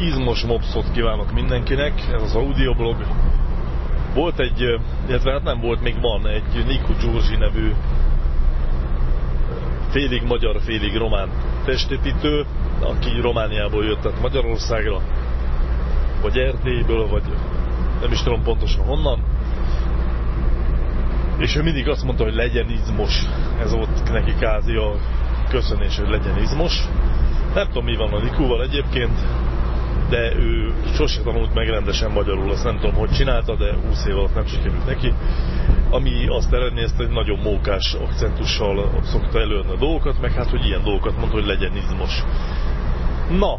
izmos mopszot kívánok mindenkinek, ez az audioblog. Volt egy, illetve hát nem volt, még van egy Niku Gyurzsi nevű félig magyar, félig román testépítő, aki Romániából jött tehát Magyarországra, vagy Erdélyből, vagy nem is tudom pontosan honnan. És ő mindig azt mondta, hogy legyen izmos. Ez volt neki kázi a köszönés, hogy legyen izmos. Nem tudom, mi van a Nikúval egyébként, de ő sose tanult meg rendesen magyarul, azt nem tudom, hogy csinálta, de 20 év alatt nem sikerült neki. Ami azt eredményezte, hogy nagyon mókás akcentussal szokta előadni a dolgokat, meg hát, hogy ilyen dolgokat mondta, hogy legyen izmos. Na,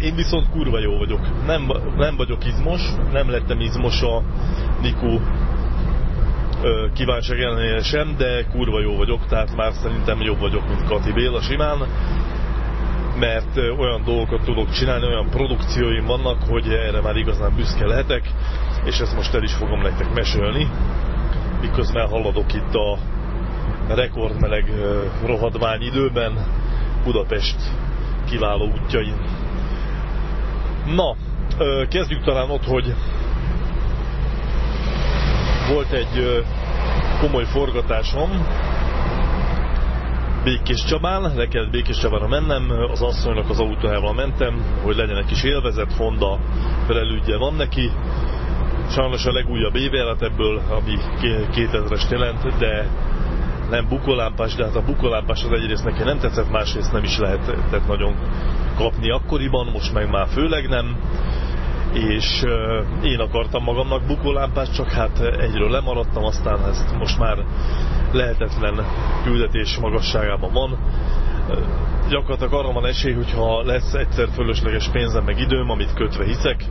én viszont kurva jó vagyok. Nem, nem vagyok izmos, nem lettem izmos a Niku kívánság sem, de kurva jó vagyok, tehát már szerintem jobb vagyok, mint Kati Béla simán mert olyan dolgokat tudok csinálni, olyan produkcióim vannak, hogy erre már igazán büszke lehetek, és ezt most el is fogom nektek mesélni, miközben haladok itt a rekordmeleg rohadvány időben Budapest kiváló útjain. Na, kezdjük talán ott, hogy volt egy komoly forgatásom, Békés Csabán, le kellett Békés Csabára mennem, az asszonynak az autójával mentem, hogy legyen egy kis élvezet, Honda felelődje van neki. Sajnos a legújabb évelet ebből, ami 2000-es jelent, de nem bukolámpás, de hát a bukolámpás az egyrészt neki nem tetszett, másrészt nem is lehetett nagyon kapni akkoriban, most meg már főleg nem és én akartam magamnak bukolámpát, csak hát egyről lemaradtam, aztán ezt most már lehetetlen küldetés magasságában van. Gyakorlatilag arra van esély, hogyha lesz egyszer fölösleges pénzem meg időm, amit kötve hiszek,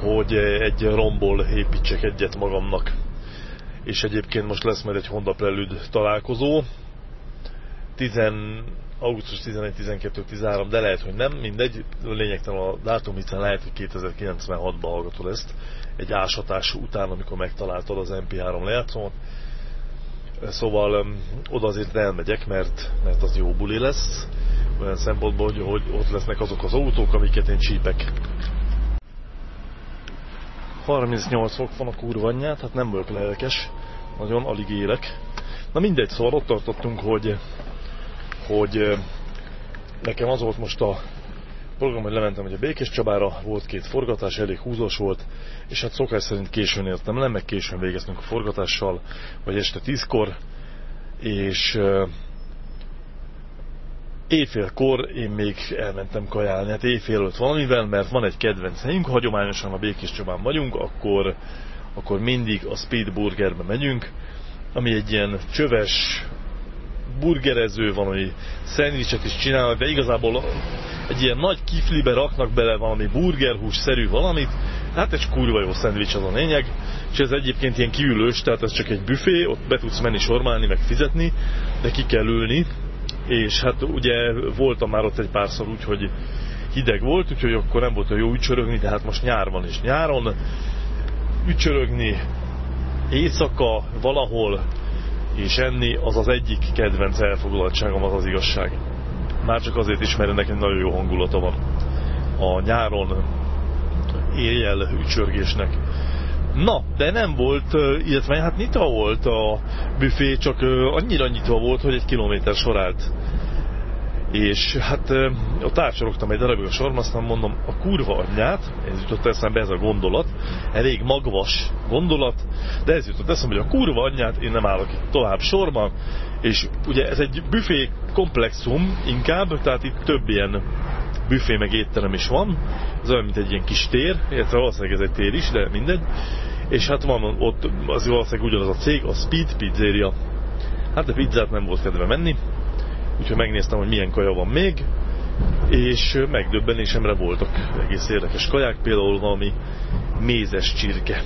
hogy egy romból építsek egyet magamnak. És egyébként most lesz majd egy Honda Prelude találkozó. 10, augusztus 11, 12, 13, de lehet, hogy nem, mindegy, lényegtelen a dátum, hiszen lehet, hogy 2096-ban hallgatod ezt, egy ásatás után, amikor megtaláltad az MP3 lejátszómat. Szóval oda azért elmegyek, mert, mert az jó buli lesz, olyan szempontból, hogy, hogy ott lesznek azok az autók, amiket én csípek. 38 fok van a kurva anyját, hát nem vagyok lelkes, nagyon alig élek. Na mindegy, szóval ott tartottunk, hogy, hogy nekem az volt most a program, hogy lementem hogy a Békés Csabára, volt két forgatás, elég húzós volt, és hát szokás szerint későn értem le, meg későn végeztünk a forgatással, vagy este tízkor, és éjfélkor én még elmentem kajálni, hát éjfél előtt valamivel, mert van egy kedvenc helyünk, hagyományosan a Békés Csabán vagyunk, akkor, akkor mindig a Speed Burgerbe megyünk, ami egy ilyen csöves, burgerező van, hogy szendvicset is csinálnak, de igazából egy ilyen nagy kiflibe raknak bele valami burgerhús-szerű valamit, hát egy kurva jó szendvics az a lényeg, és ez egyébként ilyen kiülős, tehát ez csak egy büfé, ott be tudsz menni sormálni, meg fizetni, de ki kell ülni, és hát ugye voltam már ott egy párszor úgy, hogy hideg volt, úgyhogy akkor nem volt a jó ücsörögni, de hát most nyár van, és nyáron. Ücsörögni éjszaka valahol és enni az az egyik kedvenc elfoglaltságom, az az igazság. Már csak azért is, mert ennek egy nagyon jó hangulata van. A nyáron éjjel ücsörgésnek. Na, de nem volt, illetve hát nyitva volt a büfé, csak annyira nyitva volt, hogy egy kilométer sorált és hát ott tárcsorogtam egy darabig a sorban, mondom, a kurva anyját, ez jutott eszembe ez a gondolat, elég magvas gondolat, de ez jutott eszembe, hogy a kurva anyját én nem állok itt tovább sorban, és ugye ez egy büfé komplexum inkább, tehát itt több ilyen büfé meg étterem is van, ez olyan, mint egy ilyen kis tér, illetve valószínűleg ez egy tér is, de mindegy, és hát van ott, az valószínűleg ugyanaz a cég, a Speed Pizzeria, hát de pizzát nem volt kedve menni, úgyhogy megnéztem, hogy milyen kaja van még, és megdöbbenésemre voltak egész érdekes kaják, például valami mézes csirke.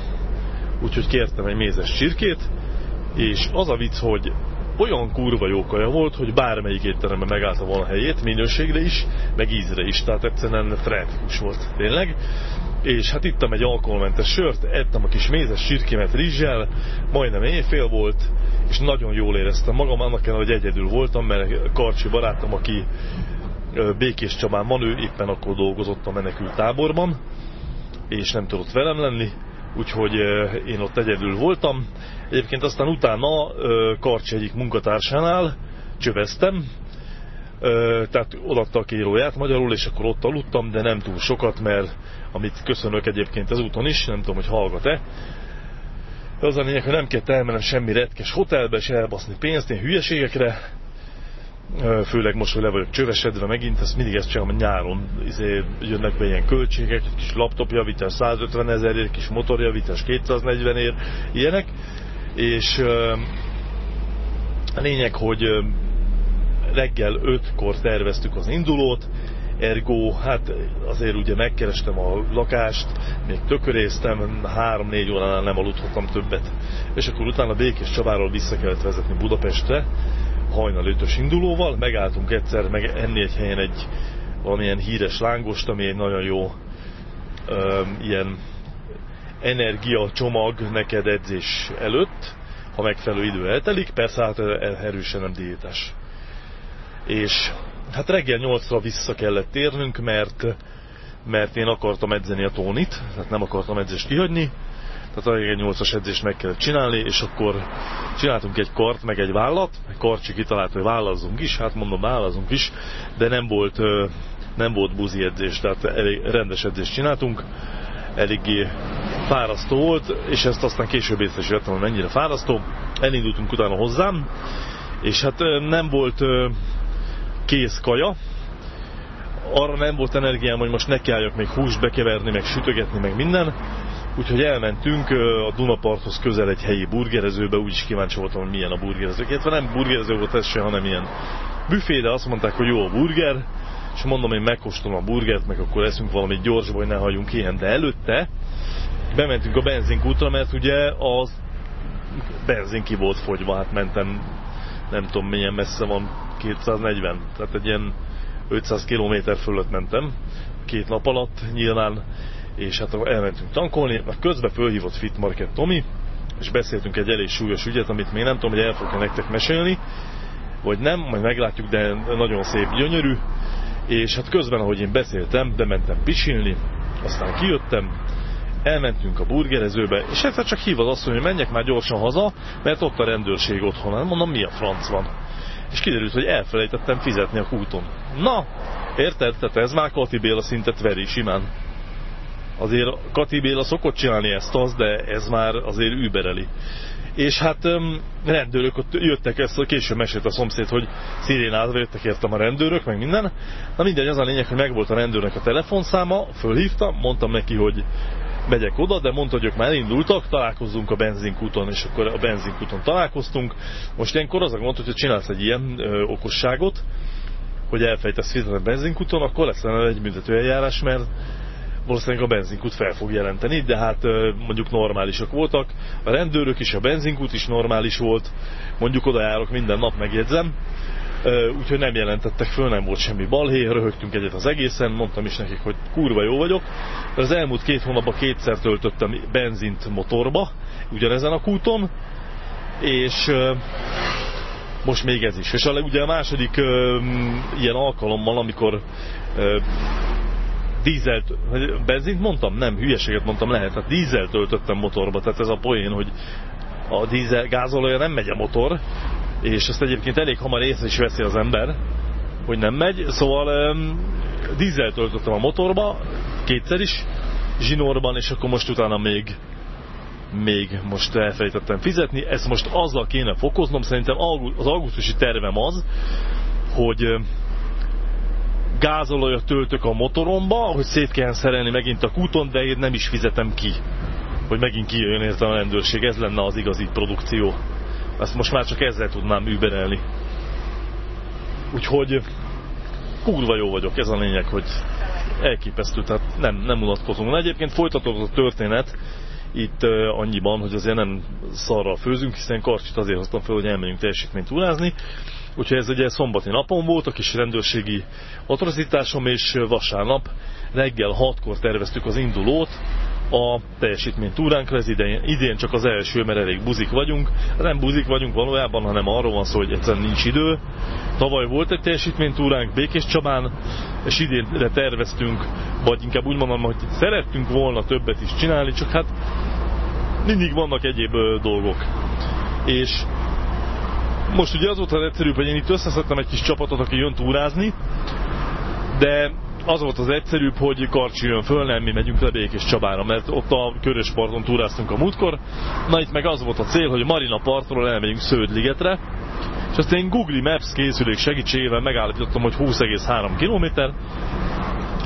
Úgyhogy kértem egy mézes csirkét, és az a vicc, hogy olyan kurva jó kaja volt, hogy bármelyik étteremben megállta volna a helyét, minőségre is, meg ízre is, tehát egyszerűen frenetikus volt tényleg. És hát ittam egy alkoholmentes sört, ettem a kis mézes csirkémet rizssel, majdnem éjfél volt, és nagyon jól éreztem magam, annak ellenére, hogy egyedül voltam, mert Karcsi barátom, aki Békés Csabán van, ő éppen akkor dolgozott a menekült táborban, és nem tudott velem lenni, úgyhogy én ott egyedül voltam. Egyébként aztán utána Karcsi egyik munkatársánál csöveztem, tehát odaadta a kéróját magyarul, és akkor ott aludtam, de nem túl sokat, mert amit köszönök egyébként az úton is, nem tudom, hogy hallgat-e, az a lényeg, hogy nem kell elmennem semmi retkes hotelbe, és elbaszni pénzt ilyen hülyeségekre, főleg most, hogy le vagyok csövesedve megint, ezt mindig ezt csinálom, nyáron izé, jönnek be ilyen költségek, egy kis laptopjavítás 150 ezerért, kis motorjavítás 240 ér, ilyenek, és a lényeg, hogy reggel 5-kor terveztük az indulót, ergo, hát azért ugye megkerestem a lakást, még tököréztem, 3-4 óránál nem aludhattam többet. És akkor utána Békés Csabáról vissza kellett vezetni Budapestre, hajnal 5 indulóval, megálltunk egyszer, meg enni egy helyen egy valamilyen híres lángost, ami egy nagyon jó ö, ilyen energiacsomag neked edzés előtt, ha megfelelő idő eltelik, persze hát erősen nem diétás. És hát reggel 8-ra vissza kellett térnünk, mert, mert én akartam edzeni a tónit, tehát nem akartam edzést kihagyni, tehát reggel 8-as edzést meg kellett csinálni, és akkor csináltunk egy kart, meg egy vállat, egy karcsi kitalált, hogy vállazzunk is, hát mondom, vállazzunk is, de nem volt, nem volt buzi edzés, tehát elég rendes edzést csináltunk, eléggé fárasztó volt, és ezt aztán később észresítettem, hogy mennyire fárasztó. Elindultunk utána hozzám, és hát nem volt kész kaja, arra nem volt energiám, hogy most nekiálljak még húst bekeverni, meg sütögetni, meg minden. Úgyhogy elmentünk a Dunaparthoz közel egy helyi burgerezőbe, úgyis kíváncsi voltam, hogy milyen a burgerező. Illetve nem burgerező volt ez se, hanem ilyen büfé, de azt mondták, hogy jó a burger, és mondom, hogy megkóstolom a burgert, meg akkor eszünk valami gyorsba, hogy ne halljunk ilyen. De előtte bementünk a benzinkútra, mert ugye a benzin ki volt fogyva, hát mentem, nem tudom milyen messze van, 240, tehát egy ilyen 500 km fölött mentem, két nap alatt nyilván, és hát elmentünk tankolni, mert közben fölhívott Fit Market Tomi, és beszéltünk egy elég súlyos ügyet, amit még nem tudom, hogy el fogok nektek mesélni, vagy nem, majd meglátjuk, de nagyon szép, gyönyörű, és hát közben, ahogy én beszéltem, bementem pisilni, aztán kijöttem, elmentünk a burgerezőbe, és egyszer csak hív az asszony, hogy menjek már gyorsan haza, mert ott a rendőrség otthon. Hát mondom, mi a franc van? És kiderült, hogy elfelejtettem fizetni a kúton. Na, érted? Tehát ez már Kati Béla szintet veri simán. Azért Kati Béla szokott csinálni ezt az, de ez már azért übereli. És hát rendőrök ott jöttek, ezt később mesélt a szomszéd, hogy szirénázva jöttek értem a rendőrök, meg minden. Na mindegy, az a lényeg, hogy megvolt a rendőrnek a telefonszáma, fölhívtam, mondtam neki, hogy megyek oda, de mondta, hogy ők már elindultak, találkozzunk a benzinkúton, és akkor a benzinkúton találkoztunk. Most ilyenkor az a gond, hogyha csinálsz egy ilyen ö, okosságot, hogy elfejtesz fizetni a benzinkúton, akkor lesz egy büntetőeljárás, mert valószínűleg a benzinkút fel fog jelenteni, de hát mondjuk normálisak voltak. A rendőrök is, a benzinkút is normális volt, mondjuk oda járok minden nap, megjegyzem. Úgyhogy nem jelentettek föl, nem volt semmi balhé, röhögtünk egyet az egészen, mondtam is nekik, hogy kurva jó vagyok. Az elmúlt két hónapban kétszer töltöttem benzint motorba, ugyanezen a kúton, és most még ez is. És a, ugye a második ilyen alkalommal, amikor dízelt, benzint mondtam? Nem, hülyeséget mondtam, lehet. Hát dízel töltöttem motorba, tehát ez a poén, hogy a dízel gázolója nem megy a motor, és ezt egyébként elég hamar észre is veszi az ember, hogy nem megy, szóval um, dízel töltöttem a motorba, kétszer is, zsinórban, és akkor most utána még még most elfelejtettem fizetni, ezt most azzal kéne fokoznom, szerintem az augusztusi tervem az, hogy gázolajat töltök a motoromba, hogy szét kell szerelni megint a kúton, de én nem is fizetem ki, hogy megint kijöjjön érte a rendőrség, ez lenne az igazi produkció. Ezt most már csak ezzel tudnám überelni. Úgyhogy kurva jó vagyok, ez a lényeg, hogy elképesztő, tehát nem, nem unatkozunk. Na egyébként folytatódott a történet, itt uh, annyiban, hogy azért nem szarral főzünk, hiszen karcsit azért hoztam fel, hogy elmenjünk teljesítményt túrázni. Úgyhogy ez ugye szombati napon volt, a kis rendőrségi atrocitásom, és vasárnap reggel 6-kor terveztük az indulót, a teljesítménytúránkra, ez idén, idén csak az első, mert elég buzik vagyunk. Nem buzik vagyunk valójában, hanem arról van szó, hogy egyszerűen nincs idő. Tavaly volt egy teljesítménytúránk Békés Csabán, és idénre terveztünk, vagy inkább úgy mondom, hogy szerettünk volna többet is csinálni, csak hát mindig vannak egyéb dolgok. És most ugye az volt az egyszerűbb, hogy én itt összeszedtem egy kis csapatot, aki jön túrázni, de az volt az egyszerűbb, hogy Karcsi jön föl, nem mi megyünk le Békés Csabára, mert ott a körös parton túráztunk a múltkor. Na itt meg az volt a cél, hogy Marina partról elmegyünk Sződligetre, és azt én Google Maps készülék segítségével megállapítottam, hogy 20,3 km,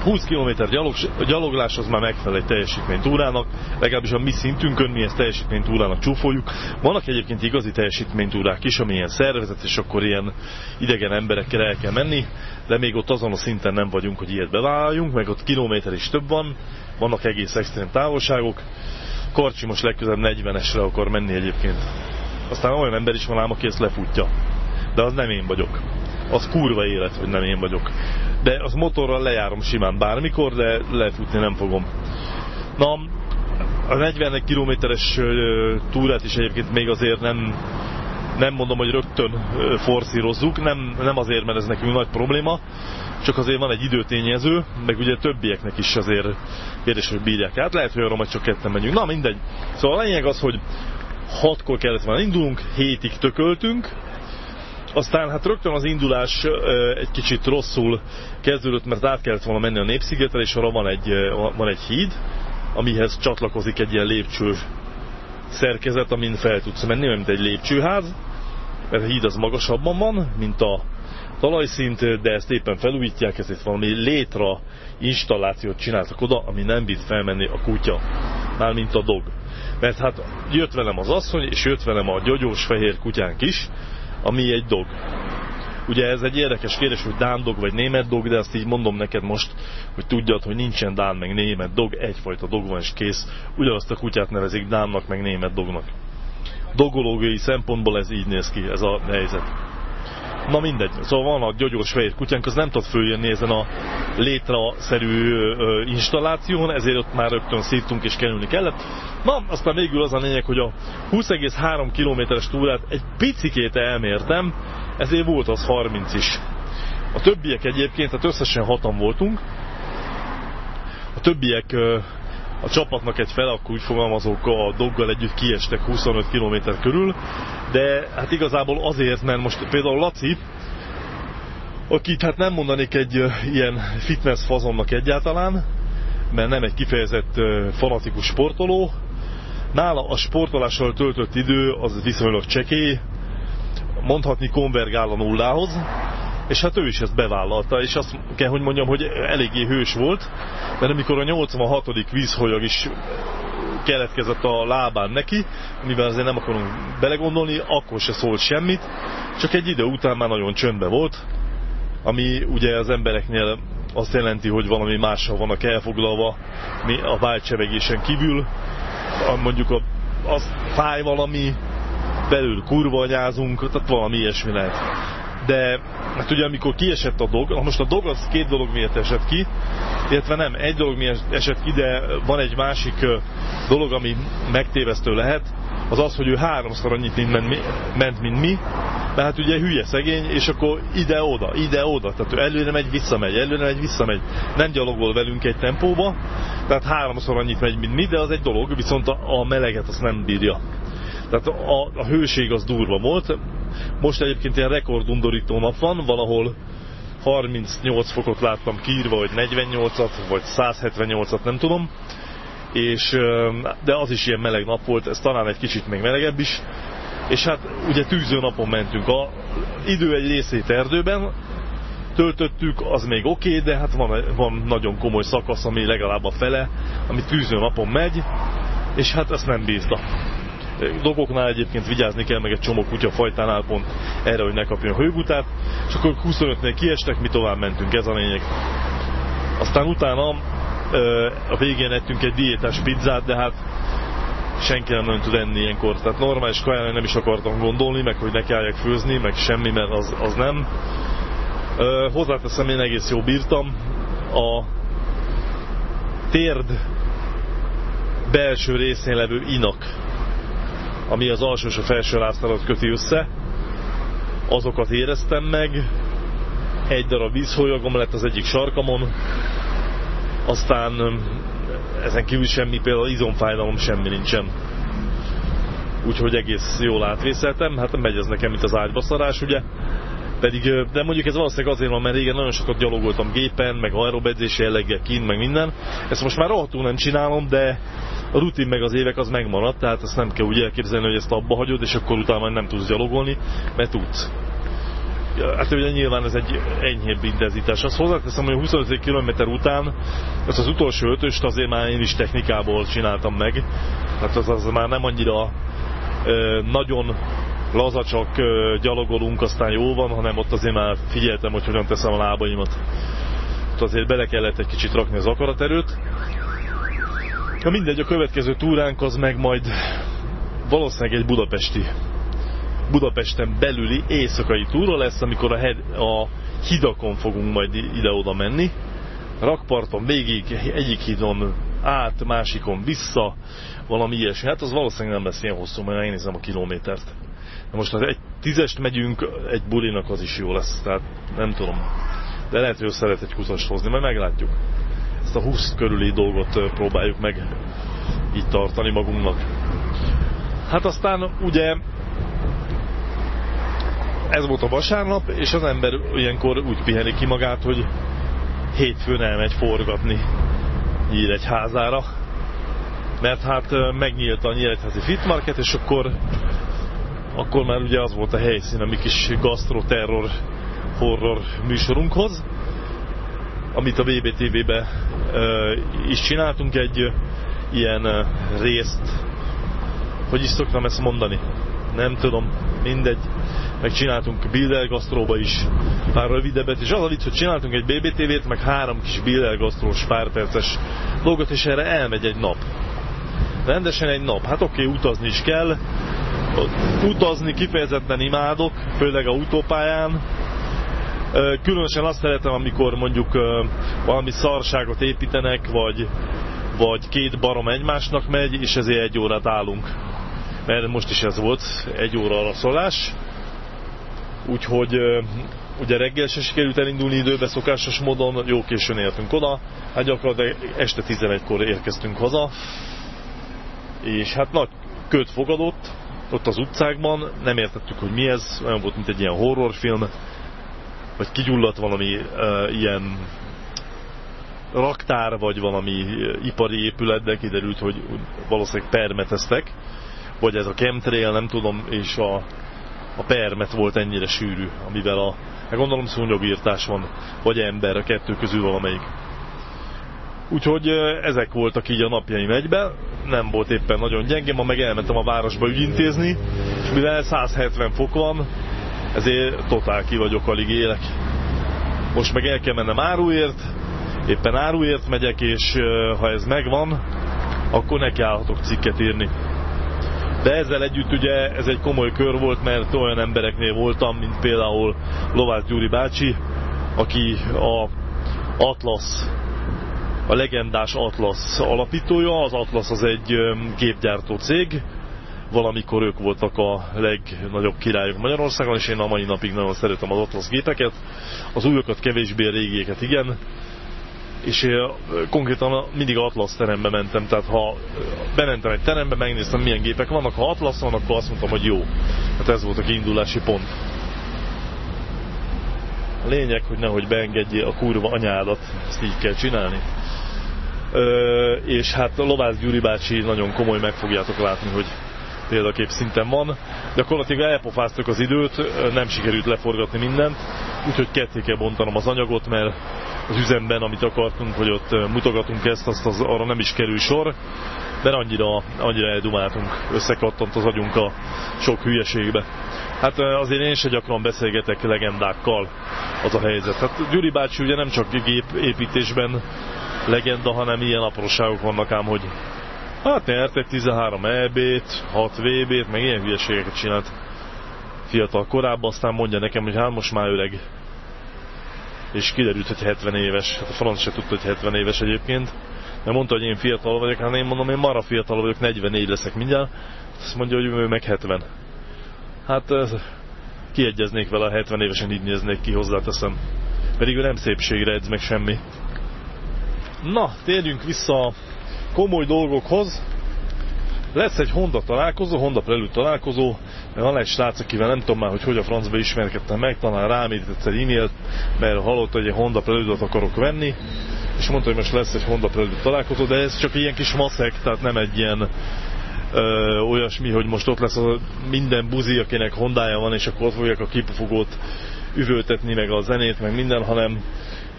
20 km gyalog, gyaloglás az már megfelel egy teljesítménytúrának, legalábbis a mi szintünkön mi ezt teljesítménytúrának csúfoljuk. Vannak egyébként igazi teljesítménytúrák is, ami ilyen szervezet, és akkor ilyen idegen emberekkel el kell menni, de még ott azon a szinten nem vagyunk, hogy ilyet bevállaljunk, meg ott kilométer is több van, vannak egész extrém távolságok. Karcsi most legközelebb 40-esre akar menni egyébként. Aztán olyan ember is van ám, aki ezt lefutja. De az nem én vagyok. Az kurva élet, hogy nem én vagyok de az motorral lejárom simán bármikor, de lefutni nem fogom. Na, a 40 kilométeres túrát is egyébként még azért nem, nem mondom, hogy rögtön forszírozzuk, nem, nem azért, mert ez nekünk nagy probléma, csak azért van egy időtényező, meg ugye többieknek is azért kérdés, hogy bírják át. Lehet, hogy arra majd csak ketten megyünk. Na mindegy. Szóval a lényeg az, hogy 6-kor kellett volna indulunk, hétig tököltünk, aztán hát rögtön az indulás egy kicsit rosszul kezdődött, mert át kellett volna menni a Népszigetre, és arra van egy, van egy híd, amihez csatlakozik egy ilyen lépcső szerkezet, amin fel tudsz menni, mint egy lépcsőház, mert a híd az magasabban van, mint a talajszint, de ezt éppen felújítják, ezért valami létra installációt csináltak oda, ami nem bírt felmenni a kutya, mármint a dog. Mert hát jött velem az asszony, és jött velem a gyogyós fehér kutyánk is, ami egy dog. Ugye ez egy érdekes kérdés, hogy dán dog vagy német dog, de azt így mondom neked most, hogy tudjad, hogy nincsen dán meg német dog, egyfajta dog van és kész. Ugyanazt a kutyát nevezik dánnak meg német dognak. Dogológiai szempontból ez így néz ki, ez a helyzet. Na mindegy, szóval van a gyogyós fehér kutyánk, az nem tud följönni ezen a létraszerű installáción, ezért ott már rögtön szívtunk és kerülni kellett. Na, aztán végül az a lényeg, hogy a 20,3 kilométeres túrát egy picikét elmértem, ezért volt az 30 is. A többiek egyébként, tehát összesen hatan voltunk, a többiek a csapatnak egy fel, akkor úgy fogalmazok, a doggal együtt kiestek 25 km körül, de hát igazából azért, mert most például Laci, akit hát nem mondanék egy ilyen fitness fazonnak egyáltalán, mert nem egy kifejezett fanatikus sportoló, nála a sportolással töltött idő az viszonylag csekély, mondhatni konvergál a nullához, és hát ő is ezt bevállalta, és azt kell, hogy mondjam, hogy eléggé hős volt, mert amikor a 86. vízholyag is keletkezett a lábán neki, mivel azért nem akarunk belegondolni, akkor se szólt semmit, csak egy idő után már nagyon csöndbe volt, ami ugye az embereknél azt jelenti, hogy valami mással vannak elfoglalva a vágycsevegésen kívül, mondjuk a, az fáj valami, belül kurva anyázunk, tehát valami ilyesmi lehet de hát ugye amikor kiesett a dog, most a dog az két dolog miatt esett ki, illetve nem, egy dolog miatt esett ki, de van egy másik dolog, ami megtévesztő lehet, az az, hogy ő háromszor annyit ment, mint mi, de hát ugye hülye szegény, és akkor ide-oda, ide-oda, tehát ő előre megy, visszamegy, előre megy, visszamegy, nem gyalogol velünk egy tempóba, tehát háromszor annyit megy, mint mi, de az egy dolog, viszont a, a meleget azt nem bírja. Tehát a, a hőség az durva volt. Most egyébként ilyen rekordundorító nap van, valahol 38 fokot láttam kiírva, vagy 48-at, vagy 178-at, nem tudom. És, de az is ilyen meleg nap volt, ez talán egy kicsit még melegebb is. És hát ugye tűző napon mentünk. A idő egy részét erdőben töltöttük, az még oké, okay, de hát van, van nagyon komoly szakasz, ami legalább a fele, ami tűző napon megy, és hát ezt nem bízta dogoknál egyébként vigyázni kell, meg egy csomó kutyafajtánál pont erre, hogy ne kapjon hőgutát, és akkor 25-nél kiestek, mi tovább mentünk, ez a lényeg. Aztán utána a végén ettünk egy diétás pizzát, de hát senki nem nagyon tud enni ilyenkor. Tehát normális kaján nem is akartam gondolni, meg hogy ne kelljek főzni, meg semmi, mert az, az nem. Hozzáteszem, én egész jó bírtam. A térd belső részén levő inak, ami az alsó és a felső lászlatot köti össze, azokat éreztem meg, egy darab vízhólyagom lett az egyik sarkamon, aztán ezen kívül semmi, például izomfájdalom semmi nincsen. Úgyhogy egész jól átvészeltem, hát megy ez nekem, mint az ágybaszarás, ugye. Pedig, de mondjuk ez valószínűleg azért van, mert régen nagyon sokat gyalogoltam gépen, meg aerobedzési jelleggel kint, meg minden. Ezt most már rohadtul nem csinálom, de a rutin meg az évek az megmaradt, tehát ezt nem kell úgy elképzelni, hogy ezt abba hagyod, és akkor utána nem tudsz gyalogolni, mert tudsz. Hát ugye nyilván ez egy enyhébb intenzitás. Azt hozzáteszem, hogy 25 km után ezt az utolsó ötöst azért már én is technikából csináltam meg. Hát az, az már nem annyira ö, nagyon laza csak gyalogolunk, aztán jó van, hanem ott azért már figyeltem, hogy hogyan teszem a lábaimat. Ott azért bele kellett egy kicsit rakni az akaraterőt. Na mindegy, a következő túránk az meg majd valószínűleg egy budapesti Budapesten belüli éjszakai túra lesz, amikor a, head, a hidakon fogunk majd ide-oda menni. Rakparton végig, egyik hídon át, másikon vissza, valami ilyesmi. Hát az valószínűleg nem lesz ilyen hosszú, mert én nézem a kilométert. De most ha egy tízest megyünk, egy bulinak az is jó lesz, tehát nem tudom. De lehet, hogy szeret egy húszast hozni, majd meglátjuk. Ezt a 20 körüli dolgot próbáljuk meg így tartani magunknak. Hát aztán ugye ez volt a vasárnap, és az ember ilyenkor úgy piheni ki magát, hogy hétfőn elmegy forgatni Nyíregyházára, mert hát megnyílt a Nyíregyházi Fit Market, és akkor, akkor már ugye az volt a helyszín a mi kis gastro-terror horror műsorunkhoz, amit a BBTV-be is csináltunk egy ilyen részt, hogy is szoktam ezt mondani, nem tudom, mindegy, meg csináltunk Bilder Gastróba is pár rövidebbet, és az a vicc, hogy csináltunk egy BBTV-t, meg három kis Bilder Gastrós pár perces dolgot, és erre elmegy egy nap. Rendesen egy nap. Hát oké, okay, utazni is kell. Utazni kifejezetten imádok, főleg autópályán. Különösen azt szeretem, amikor mondjuk valami szarságot építenek, vagy, vagy két barom egymásnak megy, és ezért egy órát állunk. Mert most is ez volt, egy óra alaszolás úgyhogy ugye reggel se sikerült elindulni időbe szokásos módon, jó későn értünk oda, hát gyakorlatilag este 11-kor érkeztünk haza, és hát nagy köt fogadott ott az utcákban, nem értettük, hogy mi ez, olyan volt, mint egy ilyen horrorfilm, vagy kigyulladt valami uh, ilyen raktár, vagy valami ipari épület, de kiderült, hogy valószínűleg permeteztek, vagy ez a chemtrail, nem tudom, és a a permet volt ennyire sűrű, amivel a, hát gondolom szúnyogírtás van, vagy ember, a kettő közül valamelyik. Úgyhogy ezek voltak így a napjaim egyben, nem volt éppen nagyon gyenge, ma meg elmentem a városba ügyintézni, és mivel 170 fok van, ezért totál ki vagyok, alig élek. Most meg el kell mennem áruért, éppen áruért megyek, és ha ez megvan, akkor nekiállhatok cikket írni. De ezzel együtt ugye ez egy komoly kör volt, mert olyan embereknél voltam, mint például Lovász Gyuri bácsi, aki a Atlas, a legendás Atlas alapítója. Az Atlas az egy gépgyártó cég, valamikor ők voltak a legnagyobb királyok Magyarországon, és én a mai napig nagyon szeretem az Atlas gépeket. Az újokat kevésbé, a régieket igen és konkrétan mindig Atlas terembe mentem, tehát ha bementem egy terembe, megnéztem milyen gépek vannak, ha Atlas van, akkor azt mondtam, hogy jó. Hát ez volt a kiindulási pont. A lényeg, hogy nehogy beengedje a kurva anyádat, ezt így kell csinálni. Ö, és hát Lovász Gyuri bácsi nagyon komoly, meg fogjátok látni, hogy példakép szinten van. Gyakorlatilag elpofáztuk az időt, nem sikerült leforgatni mindent, úgyhogy ketté kell bontanom az anyagot, mert az üzemben, amit akartunk, hogy ott mutogatunk ezt, azt az, arra nem is kerül sor, de annyira, annyira eldumáltunk, összekattant az agyunk a sok hülyeségbe. Hát azért én se gyakran beszélgetek legendákkal, az a helyzet. Hát Gyuri bácsi ugye nem csak gépépítésben legenda, hanem ilyen apróságok vannak ám, hogy hát nyertek 13 EB-t, 6 VB-t, meg ilyen hülyeségeket csinált fiatal korábban, aztán mondja nekem, hogy hát most már öreg és kiderült, hogy 70 éves. Hát a franc se tudta, hogy 70 éves egyébként. mert mondta, hogy én fiatal vagyok, hát én mondom, én mara fiatal vagyok, 44 leszek mindjárt, azt mondja, hogy ő meg 70. Hát kiegyeznék vele, a 70 évesen így néznék ki, hozzáteszem. Pedig ő nem szépségre edz meg semmi. Na, térjünk vissza komoly dolgokhoz. Lesz egy Honda találkozó, Honda Prelude találkozó, mert van egy srác, akivel nem tudom már, hogy hogy a francba ismerkedtem meg, talán rám írt egy e-mailt, mert hallott, hogy egy Honda prelude akarok venni, és mondta, hogy most lesz egy Honda Prelude találkozó, de ez csak ilyen kis maszek, tehát nem egy ilyen ö, olyasmi, hogy most ott lesz a minden buzi, akinek Hondája van, és akkor ott fogják a kipufogót üvöltetni, meg a zenét, meg minden, hanem,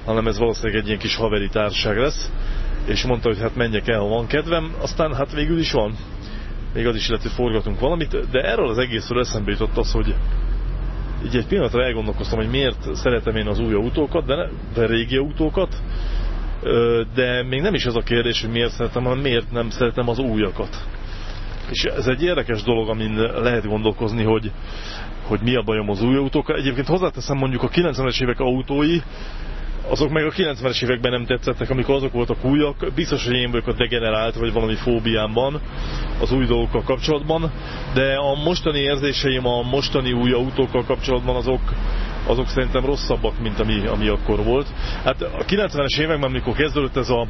hanem ez valószínűleg egy ilyen kis haveri társaság lesz. És mondta, hogy hát menjek el, van kedvem, aztán hát végül is van. Még az is illetve forgatunk valamit, de erről az egészről eszembe jutott az, hogy így egy pillanatra elgondolkoztam, hogy miért szeretem én az új autókat, de, ne, de régi autókat, de még nem is ez a kérdés, hogy miért szeretem, hanem miért nem szeretem az újakat. És ez egy érdekes dolog, amin lehet gondolkozni, hogy, hogy mi a bajom az új autókkal. Egyébként hozzáteszem mondjuk a 90-es évek autói, azok meg a 90-es években nem tetszettek, amikor azok voltak újak. Biztos, hogy én vagyok a degenerált, vagy valami fóbiámban az új dolgokkal kapcsolatban, de a mostani érzéseim a mostani új autókkal kapcsolatban azok, azok szerintem rosszabbak, mint ami, ami akkor volt. Hát a 90-es években, amikor kezdődött ez a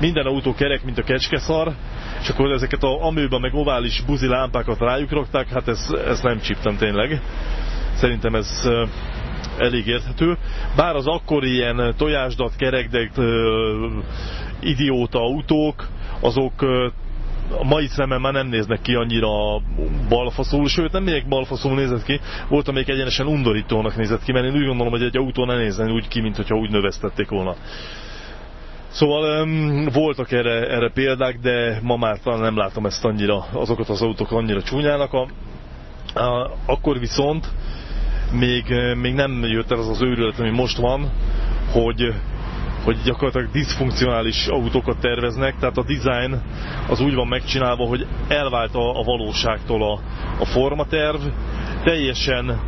minden autó kerek, mint a kecskeszar, és akkor ezeket a amőben meg ovális buzi lámpákat rájuk rakták, hát ez, ez nem csíptem tényleg. Szerintem ez elég érthető. Bár az akkori ilyen tojásdat, kerekdekt, idióta autók, azok a mai szemben már nem néznek ki annyira balfaszul, sőt nem még balfaszul nézett ki, volt amelyik egyenesen undorítónak nézett ki, mert én úgy gondolom, hogy egy autó ne nézzen úgy ki, mint hogyha úgy növesztették volna. Szóval um, voltak erre, erre példák, de ma már talán nem látom ezt annyira, azokat az autók annyira csúnyának. A, a, akkor viszont még, még nem jött el az az őrület, ami most van, hogy hogy gyakorlatilag diszfunkcionális autókat terveznek, tehát a design az úgy van megcsinálva, hogy elvált a, a valóságtól a, a formaterv, teljesen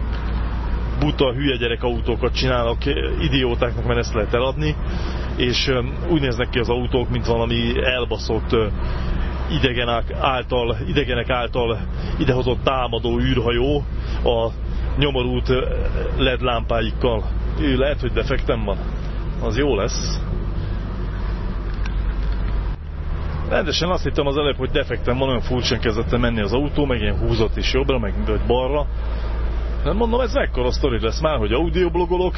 buta, hülye gyerek autókat csinálnak idiótáknak, mert ezt lehet eladni, és úgy néznek ki az autók, mint valami elbaszott idegenek által, idegenek által idehozott támadó űrhajó a nyomorult LED lámpáikkal. Ő lehet, hogy defektem van az jó lesz. Rendesen azt hittem az előbb, hogy defektem van, olyan furcsán kezdett menni az autó, meg ilyen húzott is jobbra, meg vagy balra. Nem mondom, ez mekkora sztori lesz már, hogy audioblogolok,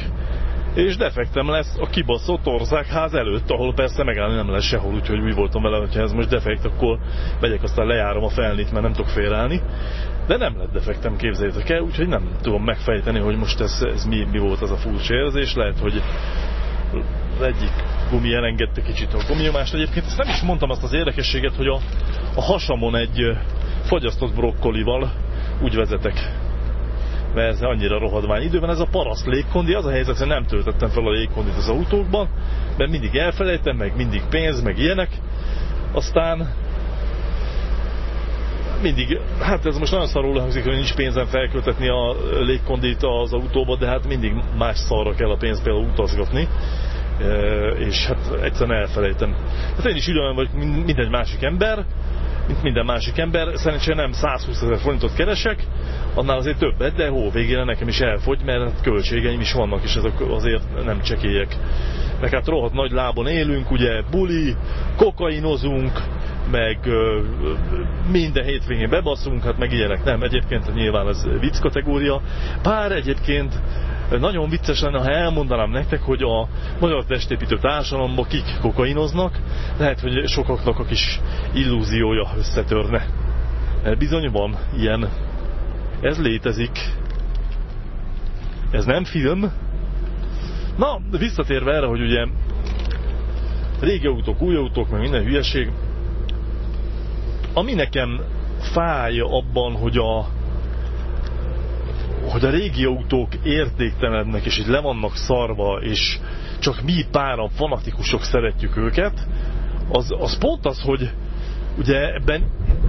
és defektem lesz a kibaszott országház előtt, ahol persze megállni nem lesz sehol, úgyhogy úgy voltam vele, hogyha ez most defekt, akkor megyek, aztán lejárom a felnit, mert nem tudok félreállni. De nem lett defektem, képzeljétek el, úgyhogy nem tudom megfejteni, hogy most ez, ez mi, mi volt az a furcsa érzés. Lehet, hogy az egyik gumi elengedte kicsit a gumiomást. Egyébként ezt nem is mondtam azt az érdekességet, hogy a, a hasamon egy fagyasztott brokkolival úgy vezetek mert ez annyira rohadvány időben ez a paraszt légkondi, az a helyzet, hogy nem töltöttem fel a légkondit az autókban, mert mindig elfelejtem, meg mindig pénz, meg ilyenek. Aztán mindig, hát ez most nagyon szarul hangzik, hogy nincs pénzem felköltetni a légkondit az autóba, de hát mindig más szarra kell a pénzt például utazgatni és hát egyszerűen elfelejtem. Hát én is ugyanolyan vagyok, mint egy másik ember, mint minden másik ember. Szerencsére nem 120 ezer forintot keresek, annál azért többet, de hó, végére nekem is elfogy, mert hát költségeim is vannak, és ezek azért nem csekélyek. Meg hát rohadt nagy lábon élünk, ugye buli, kokainozunk, meg ö, minden hétvégén bebaszunk, hát meg ilyenek nem. Egyébként nyilván ez vicc kategória. Bár egyébként nagyon vicces lenne, ha elmondanám nektek, hogy a magyar testépítő társadalomban kik kokainoznak, lehet, hogy sokaknak a kis illúziója összetörne. Mert bizony van ilyen. Ez létezik. Ez nem film. Na, visszatérve erre, hogy ugye régi autók, új autók, meg minden hülyeség, ami nekem fáj abban, hogy a, hogy a régi autók értéktelenednek, és így le vannak szarva, és csak mi páran fanatikusok szeretjük őket, az, az pont az, hogy ugye ebben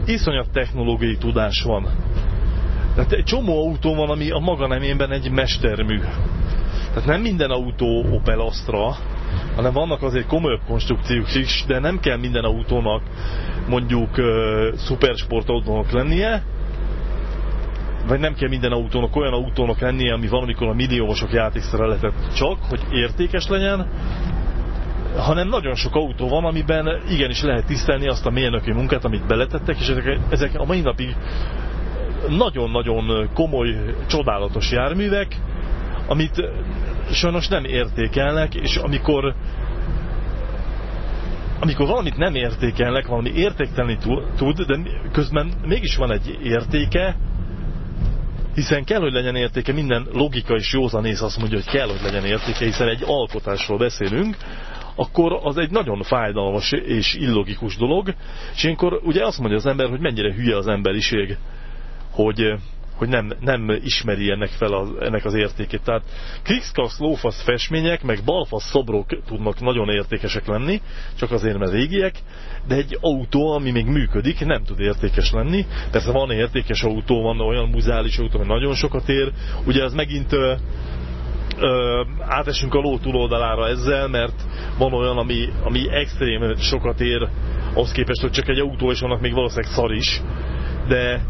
iszonyat technológiai tudás van. Tehát egy csomó autó van, ami a maga nemében egy mestermű. Tehát nem minden autó Opel Astra, hanem vannak azért komolyabb konstrukciók is, de nem kell minden autónak mondjuk uh, szupersportautónak lennie, vagy nem kell minden autónak olyan autónak lennie, ami valamikor a milliómosok játékszereletet csak, hogy értékes legyen, hanem nagyon sok autó van, amiben igenis lehet tisztelni azt a mérnöki munkát, amit beletettek, és ezek, ezek a mai napig nagyon-nagyon komoly, csodálatos járművek, amit sajnos nem értékelnek, és amikor amikor valamit nem értékelnek, valami értéktelni tud, de közben mégis van egy értéke, hiszen kell, hogy legyen értéke, minden logika és józanész azt mondja, hogy kell, hogy legyen értéke, hiszen egy alkotásról beszélünk, akkor az egy nagyon fájdalmas és illogikus dolog, és ilyenkor ugye azt mondja az ember, hogy mennyire hülye az emberiség, hogy, hogy nem, nem ismeri ennek fel az, ennek az értékét. Tehát krikszkasz, lófasz festmények, meg balfasz szobrok tudnak nagyon értékesek lenni, csak azért, mert régiek, de egy autó, ami még működik, nem tud értékes lenni. Persze van értékes autó, van olyan muzális autó, ami nagyon sokat ér. Ugye ez megint ö, átesünk a ló túloldalára ezzel, mert van olyan, ami, ami extrém sokat ér, az képest, hogy csak egy autó, és annak még valószínűleg szar is. De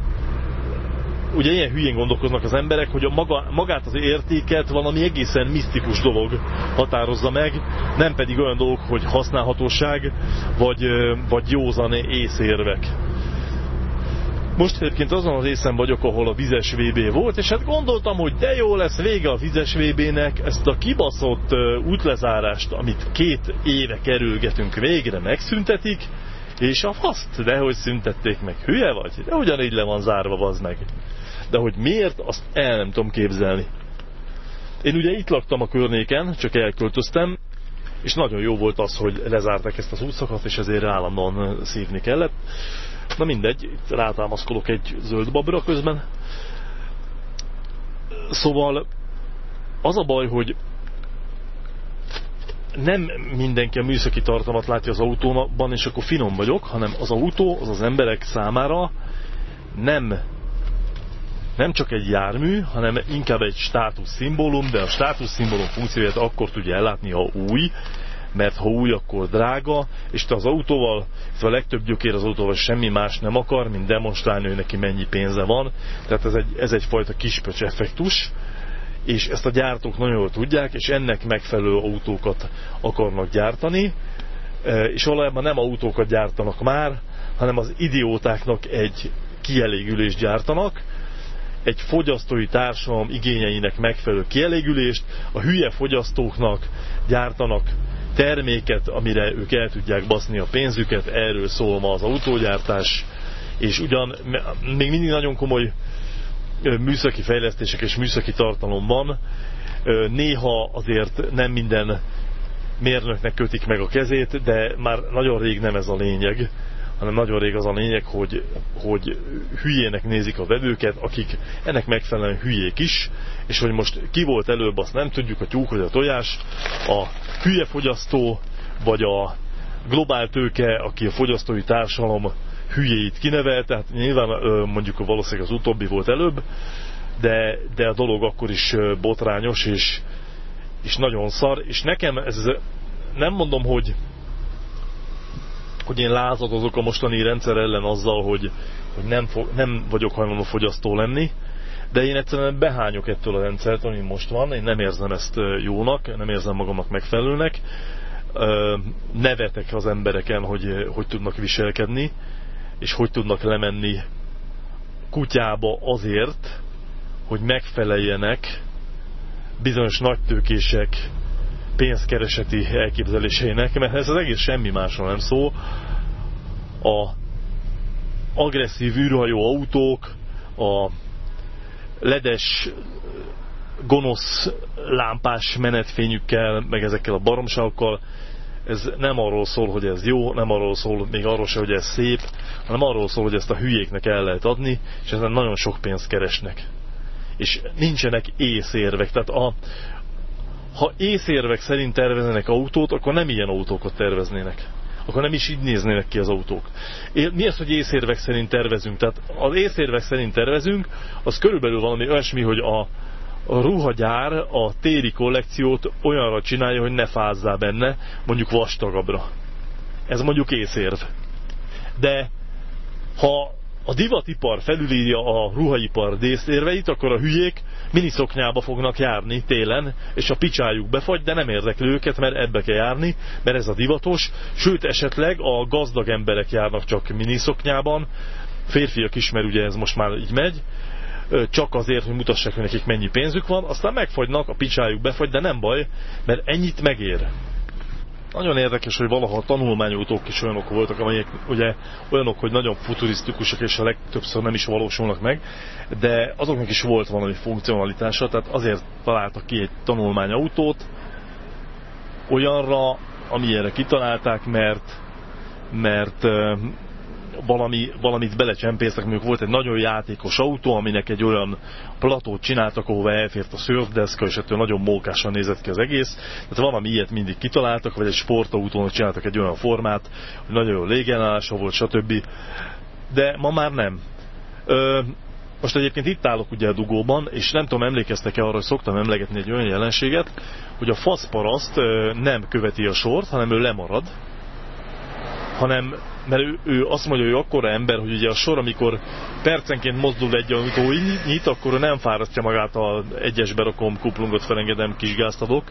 ugye ilyen hülyén gondolkoznak az emberek, hogy a maga, magát az értéket valami egészen misztikus dolog határozza meg, nem pedig olyan dolog, hogy használhatóság, vagy, vagy józan észérvek. Most egyébként azon a részen vagyok, ahol a vizes VB volt, és hát gondoltam, hogy de jó lesz vége a vizes VB-nek, ezt a kibaszott útlezárást, amit két éve kerülgetünk, végre megszüntetik, és a faszt, de hogy szüntették meg, hülye vagy? De ugyanígy le van zárva, az meg de hogy miért, azt el nem tudom képzelni. Én ugye itt laktam a környéken, csak elköltöztem, és nagyon jó volt az, hogy lezárták ezt az útszakat, és ezért állandóan szívni kellett. Na mindegy, itt rátámaszkodok egy zöld babra közben. Szóval az a baj, hogy nem mindenki a műszaki tartalmat látja az autóban, és akkor finom vagyok, hanem az autó az az emberek számára nem nem csak egy jármű, hanem inkább egy státuszszimbólum, de a státuszszimbólum funkcióját akkor tudja ellátni, ha új, mert ha új, akkor drága, és te az autóval, a legtöbb gyökér az autóval semmi más nem akar, mint demonstrálni, hogy neki mennyi pénze van. Tehát ez, egy, ez egyfajta kispöcs effektus, és ezt a gyártók nagyon jól tudják, és ennek megfelelő autókat akarnak gyártani, e, és valójában nem autókat gyártanak már, hanem az idiótáknak egy kielégülést gyártanak, egy fogyasztói társadalom igényeinek megfelelő kielégülést, a hülye fogyasztóknak gyártanak terméket, amire ők el tudják baszni a pénzüket, erről szól ma az autógyártás, és ugyan még mindig nagyon komoly műszaki fejlesztések és műszaki tartalom van, néha azért nem minden mérnöknek kötik meg a kezét, de már nagyon rég nem ez a lényeg hanem nagyon rég az a lényeg, hogy, hogy hülyének nézik a vevőket, akik ennek megfelelően hülyék is, és hogy most ki volt előbb, azt nem tudjuk, a tyúk vagy a tojás, a hülye fogyasztó, vagy a globál tőke, aki a fogyasztói társadalom hülyéit kinevelt, tehát nyilván mondjuk valószínűleg az utóbbi volt előbb, de, de a dolog akkor is botrányos, és, és nagyon szar, és nekem ez nem mondom, hogy hogy én lázadozok a mostani rendszer ellen azzal, hogy, hogy nem, fog, nem vagyok hajlandó fogyasztó lenni, de én egyszerűen behányok ettől a rendszert, ami most van, én nem érzem ezt jónak, nem érzem magamnak megfelelőnek, nevetek az embereken, hogy hogy tudnak viselkedni, és hogy tudnak lemenni kutyába azért, hogy megfeleljenek bizonyos nagytőkések pénzkereseti elképzeléseinek, mert ez az egész semmi másról nem szó. A agresszív űrhajó autók, a ledes gonosz lámpás menetfényükkel, meg ezekkel a baromságokkal, ez nem arról szól, hogy ez jó, nem arról szól még arról se, hogy ez szép, hanem arról szól, hogy ezt a hülyéknek el lehet adni, és ezen nagyon sok pénzt keresnek. És nincsenek észérvek. Tehát a, ha észérvek szerint terveznének autót, akkor nem ilyen autókat terveznének. Akkor nem is így néznének ki az autók. Mi az, hogy észérvek szerint tervezünk? Tehát az észérvek szerint tervezünk, az körülbelül valami olyasmi, hogy a, a ruhagyár a téri kollekciót olyanra csinálja, hogy ne fázzál benne, mondjuk vastagabbra. Ez mondjuk észérv. De ha a divatipar felülírja a ruhaipar dészérveit, akkor a hülyék miniszoknyába fognak járni télen, és a picsájuk befagy, de nem érdekli őket, mert ebbe kell járni, mert ez a divatos, sőt esetleg a gazdag emberek járnak csak miniszoknyában, férfiak is, mert ugye ez most már így megy, csak azért, hogy mutassák, hogy nekik mennyi pénzük van, aztán megfagynak, a picsájuk befagy, de nem baj, mert ennyit megér. Nagyon érdekes, hogy valaha a tanulmányútók is olyanok voltak, amelyek ugye olyanok, hogy nagyon futurisztikusak, és a legtöbbször nem is valósulnak meg, de azoknak is volt valami funkcionalitása, tehát azért találtak ki egy tanulmányautót olyanra, amilyenre kitalálták, mert mert valami, valamit belecsempésztek, mondjuk volt egy nagyon játékos autó, aminek egy olyan platót csináltak, ahova elfért a szörfdeszka, és ettől nagyon mókásan nézett ki az egész. Tehát valami ilyet mindig kitaláltak, vagy egy sportautónak csináltak egy olyan formát, hogy nagyon jó légelállása volt, stb. De ma már nem. Ö, most egyébként itt állok ugye a dugóban, és nem tudom, emlékeztek-e arra, hogy szoktam emlegetni egy olyan jelenséget, hogy a faszparaszt nem követi a sort, hanem ő lemarad, hanem mert ő, ő azt mondja, hogy akkora ember, hogy ugye a sor, amikor percenként mozdul egy autó nyit, akkor ő nem fárasztja magát a egyes berakom, kuplungot felengedem, kis gázt adok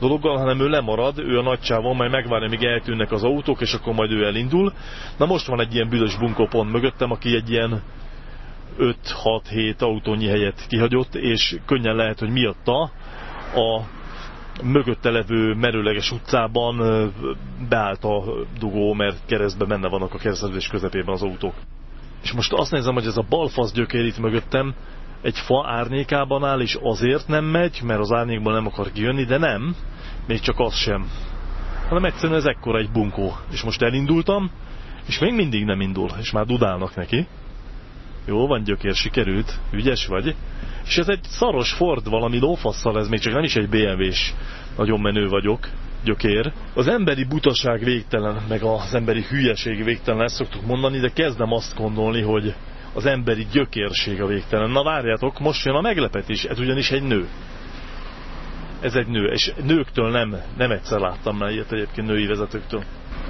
dologgal, hanem ő lemarad, ő a nagycsávon, majd megvárja, míg eltűnnek az autók, és akkor majd ő elindul. Na most van egy ilyen büdös bunkó pont mögöttem, aki egy ilyen 5-6-7 autónyi helyet kihagyott, és könnyen lehet, hogy miatta a mögötte levő merőleges utcában beállt a dugó, mert keresztben benne vannak a keresztezés közepében az autók. És most azt nézem, hogy ez a balfasz gyökér itt mögöttem egy fa árnyékában áll, és azért nem megy, mert az árnyékban nem akar kijönni, de nem, még csak az sem. Hanem egyszerűen ez ekkora egy bunkó. És most elindultam, és még mindig nem indul, és már dudálnak neki. Jó van, gyökér, sikerült, ügyes vagy. És ez egy szaros Ford valami lófasszal, ez még csak nem is egy BMW-s nagyon menő vagyok, gyökér. Az emberi butaság végtelen, meg az emberi hülyeség végtelen, ezt szoktuk mondani, de kezdem azt gondolni, hogy az emberi gyökérség a végtelen. Na várjátok, most jön a meglepetés, ez ugyanis egy nő. Ez egy nő, és nőktől nem, nem egyszer láttam már ilyet egyébként női vezetőktől.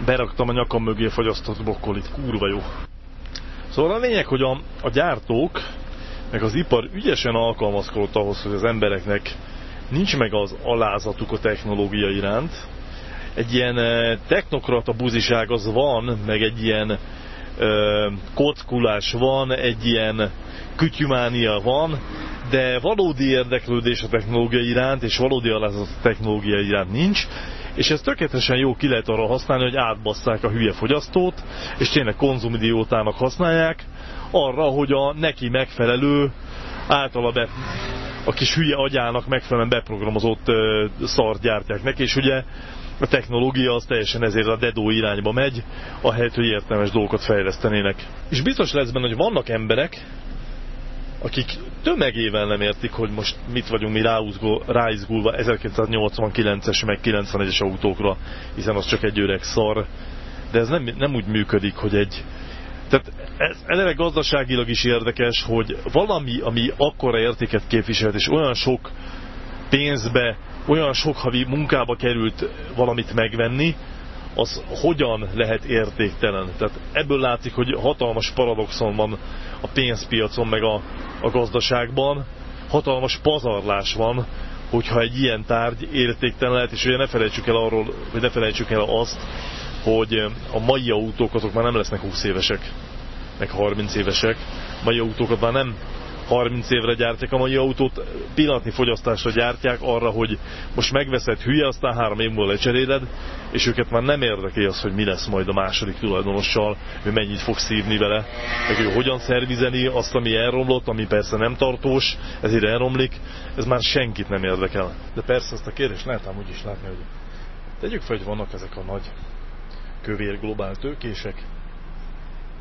Beraktam a nyakam mögé fagyasztott brokkolit, kurva jó. Szóval a lényeg, hogy a, a gyártók meg az ipar ügyesen alkalmazkodott ahhoz, hogy az embereknek nincs meg az alázatuk a technológia iránt. Egy ilyen eh, technokrata buziság az van, meg egy ilyen ö, eh, kockulás van, egy ilyen kütyümánia van, de valódi érdeklődés a technológia iránt, és valódi alázat a technológia iránt nincs, és ez tökéletesen jó ki lehet arra használni, hogy átbasszák a hülye fogyasztót, és tényleg konzumidiótának használják, arra, hogy a neki megfelelő, általa be, a kis hülye agyának megfelelően beprogramozott szart gyártják neki, és ugye a technológia az teljesen ezért a dedó irányba megy, ahelyett, hogy értelmes dolgokat fejlesztenének. És biztos lesz benne, hogy vannak emberek, akik tömegével nem értik, hogy most mit vagyunk mi ráizgulva 1989-es meg 91-es autókra, hiszen az csak egy öreg szar. De ez nem, nem úgy működik, hogy egy... Tehát ez eleve gazdaságilag is érdekes, hogy valami, ami akkora értéket képviselt, és olyan sok pénzbe, olyan sok havi munkába került valamit megvenni, az hogyan lehet értéktelen. Tehát ebből látszik, hogy hatalmas paradoxon van a pénzpiacon, meg a, a gazdaságban, hatalmas pazarlás van, hogyha egy ilyen tárgy értéktelen lehet, és ugye ne felejtsük el arról, vagy ne felejtsük el azt, hogy a mai autók azok már nem lesznek 20 évesek, meg 30 évesek. Mai autókat már nem 30 évre gyártják a mai autót, pillanatnyi fogyasztásra gyártják arra, hogy most megveszed hülye, aztán három év múlva lecseréled, és őket már nem érdekli az, hogy mi lesz majd a második tulajdonossal, ő mennyit fog szívni vele, meg ő hogyan szervizeli azt, ami elromlott, ami persze nem tartós, ezért elromlik, ez már senkit nem érdekel. De persze ezt a kérdést lehet ám úgy is látni, hogy tegyük fel, hogy vannak ezek a nagy kövér globál tőkések,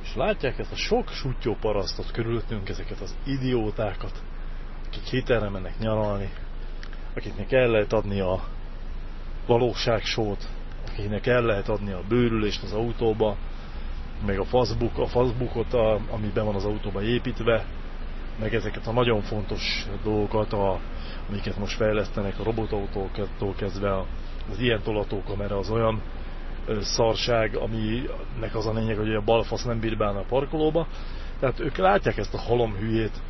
és látják ezt a sok sutyó parasztot körülöttünk, ezeket az idiótákat, akik hitelre mennek nyaralni, akiknek el lehet adni a valóságsót, akiknek el lehet adni a bőrülést az autóba, meg a faszbuk, a faszbukot, a, ami be van az autóba építve, meg ezeket a nagyon fontos dolgokat, a, amiket most fejlesztenek, a robotautóktól kezdve az ilyen tolatókamera az olyan szarság, aminek az a lényeg, hogy a balfasz nem bír be a parkolóba. Tehát ők látják ezt a halom hülyét.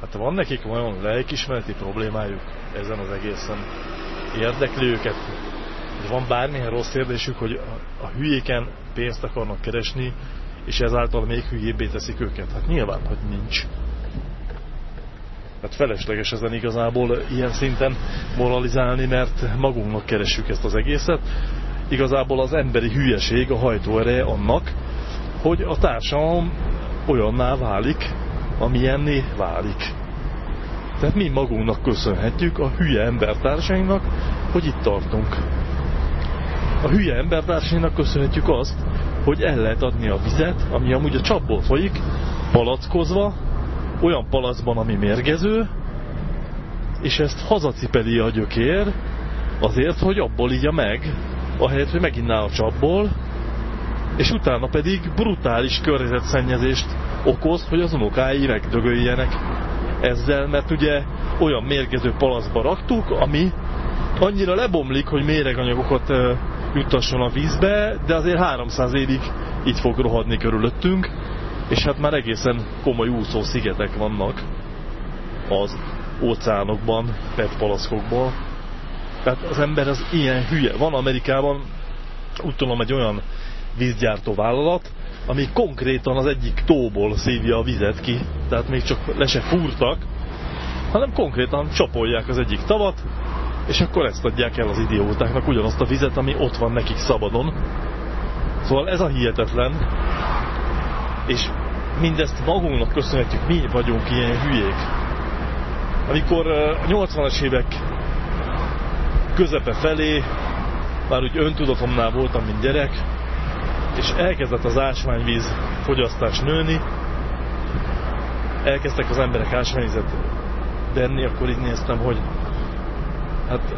Hát van nekik olyan lelkismereti problémájuk ezen az egészen. Érdekli őket, hogy van bármilyen rossz érdésük, hogy a hülyéken pénzt akarnak keresni, és ezáltal még hülyébbé teszik őket. Hát nyilván, hogy nincs. Hát felesleges ezen igazából ilyen szinten moralizálni, mert magunknak keressük ezt az egészet. Igazából az emberi hülyeség a hajtóereje annak, hogy a társadalom olyanná válik, amilyenné válik. Tehát mi magunknak köszönhetjük a hülye embertársainknak, hogy itt tartunk. A hülye embertársainknak köszönhetjük azt, hogy el lehet adni a vizet, ami amúgy a csapból folyik, palackozva, olyan palacban, ami mérgező, és ezt hazacipeli a gyökér, azért, hogy abból igya meg, ahelyett, hogy meginná a csapból, és utána pedig brutális környezetszennyezést okoz, hogy az unokái megdögöljenek ezzel, mert ugye olyan mérgező palacba raktuk, ami annyira lebomlik, hogy méreganyagokat juttasson a vízbe, de azért 300 évig itt fog rohadni körülöttünk, és hát már egészen komoly úszó szigetek vannak az óceánokban, petpalaszkokból. Tehát az ember az ilyen hülye. Van Amerikában, úgy tudom, egy olyan vízgyártó vállalat, ami konkrétan az egyik tóból szívja a vizet ki, tehát még csak le se fúrtak, hanem konkrétan csapolják az egyik tavat, és akkor ezt adják el az idiótáknak, ugyanazt a vizet, ami ott van nekik szabadon. Szóval ez a hihetetlen, és mindezt magunknak köszönhetjük, mi vagyunk ilyen hülyék. Amikor a 80-as évek közepe felé, már úgy öntudatomnál voltam, mint gyerek, és elkezdett az ásványvíz fogyasztás nőni, elkezdtek az emberek ásványvizet venni, akkor így néztem, hogy hát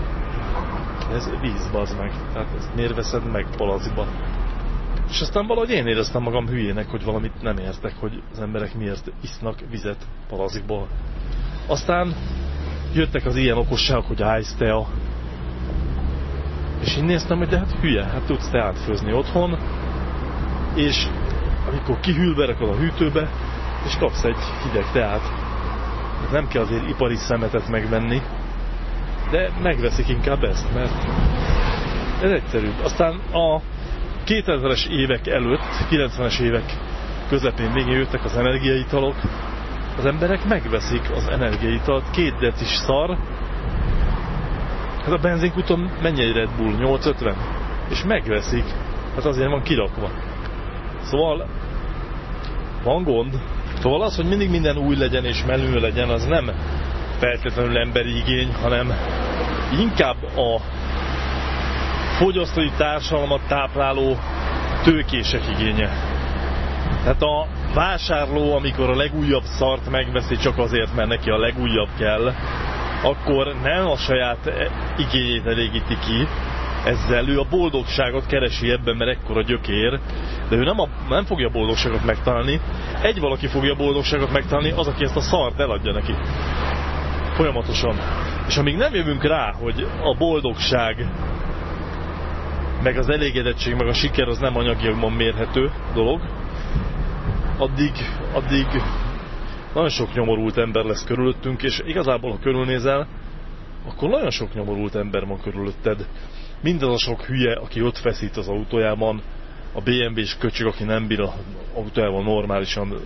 ez víz, bazd meg. Tehát ezt miért veszed meg palacba? És aztán valahogy én éreztem magam hülyének, hogy valamit nem értek, hogy az emberek miért isznak vizet palacikból. Aztán jöttek az ilyen okosságok, hogy ice tea. És én néztem, hogy de hát hülye, hát tudsz teát főzni otthon, és amikor kihűl, berakod a hűtőbe, és kapsz egy hideg teát. Hát nem kell azért ipari szemetet megvenni, de megveszik inkább ezt, mert ez egyszerűbb. Aztán a 2000-es évek előtt, 90-es évek közepén még jöttek az energiaitalok, az emberek megveszik az energiaitalt, két decis szar, hát a benzinkuton mennyi egy Red Bull? 850? És megveszik, hát azért van kirakva. Szóval van gond. Szóval az, hogy mindig minden új legyen és menő legyen, az nem feltétlenül emberi igény, hanem inkább a fogyasztói társadalmat tápláló tőkések igénye. Tehát a vásárló, amikor a legújabb szart megveszi csak azért, mert neki a legújabb kell, akkor nem a saját igényét elégíti ki, ezzel ő a boldogságot keresi ebben, mert ekkora gyökér, de ő nem, a, nem fogja a boldogságot megtalálni. Egy valaki fogja a boldogságot megtalálni, az, aki ezt a szart eladja neki. Folyamatosan. És amíg nem jövünk rá, hogy a boldogság, meg az elégedettség, meg a siker az nem anyagiakban mérhető dolog, addig, addig nagyon sok nyomorult ember lesz körülöttünk, és igazából, ha körülnézel, akkor nagyon sok nyomorult ember van körülötted. Mindaz a sok hülye, aki ott feszít az autójában, a BMW-s köcsög, aki nem bír az autójával normálisan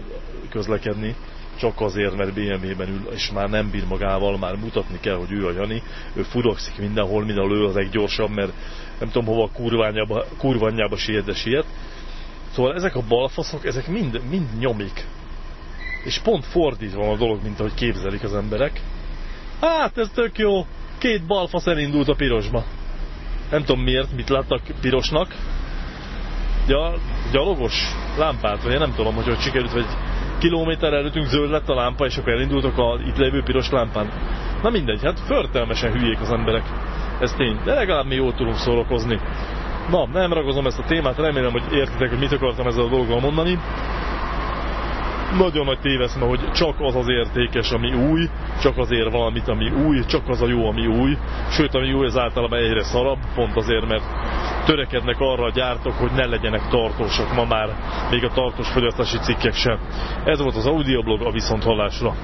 közlekedni, csak azért, mert BMW-ben ül, és már nem bír magával, már mutatni kell, hogy ő a Jani, ő furokszik mindenhol, mindenhol ő az leggyorsabb, mert nem tudom hova kurványába, kurványába siet, de siet. Szóval ezek a balfaszok, ezek mind, mind nyomik. És pont fordítva van a dolog, mint ahogy képzelik az emberek. Hát ez tök jó, két balfasz elindult a pirosba. Nem tudom miért, mit láttak pirosnak. Ja, gyalogos lámpát, vagy nem tudom, hogy hogy sikerült, vagy kilométer előttünk zöld lett a lámpa, és akkor elindultak a itt lévő piros lámpán. Na mindegy, hát förtelmesen hülyék az emberek. Ez tény, de legalább mi jól tudunk szórakozni. Na, nem ragozom ezt a témát, remélem, hogy értitek, hogy mit akartam ezzel a dolggal mondani. Nagyon nagy téveszme, hogy csak az az értékes, ami új, csak azért valamit, ami új, csak az a jó, ami új, sőt, ami új, az általában egyre szarabb, pont azért, mert törekednek arra a gyártók, hogy ne legyenek tartósak ma már, még a tartós fogyasztási cikkek sem. Ez volt az audioblog a viszonthallásra.